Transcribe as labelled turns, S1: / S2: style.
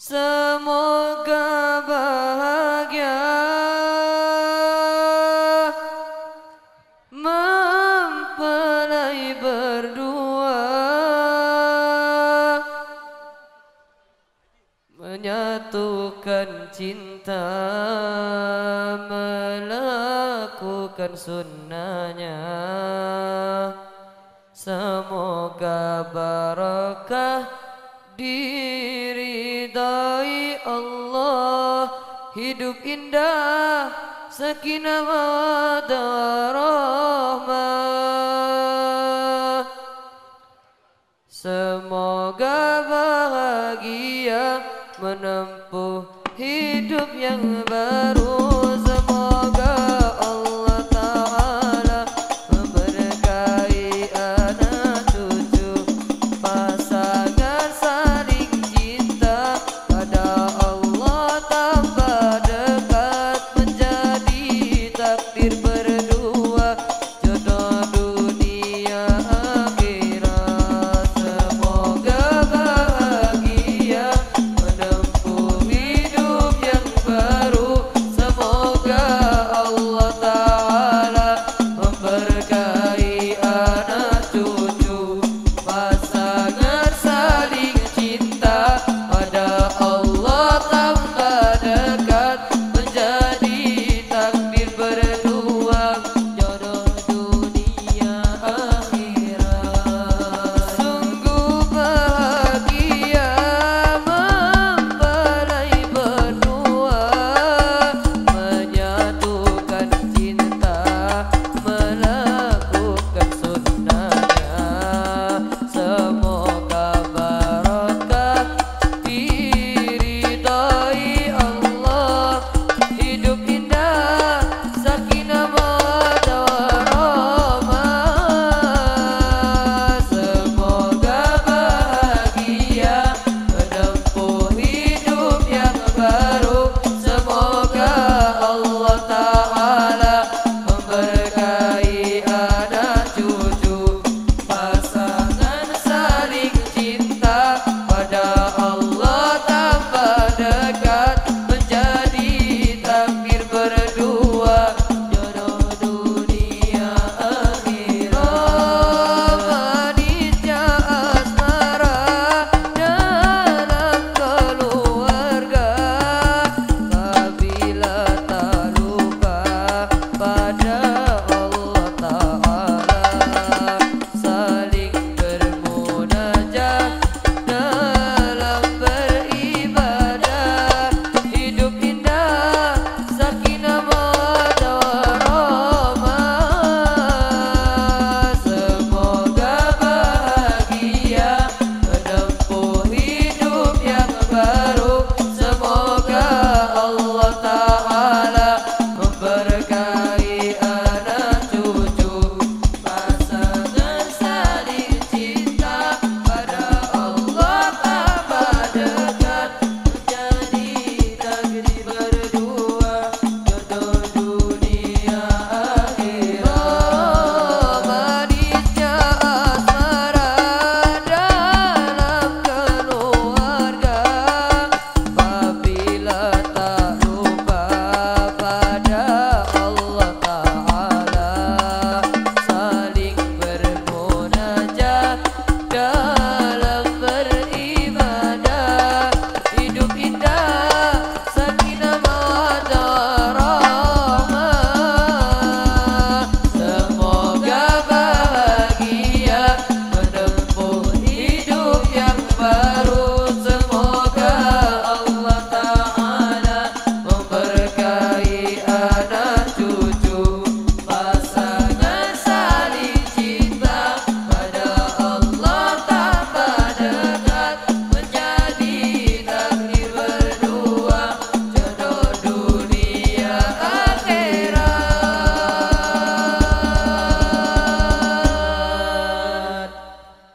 S1: Semoga bahagia. Mempelai berdua. Menyatukan cinta. Melakukan sunnahnya. Semoga barakah diridai hidup indah sakinah rahmah semoga bahagia menempuh hidup yang baru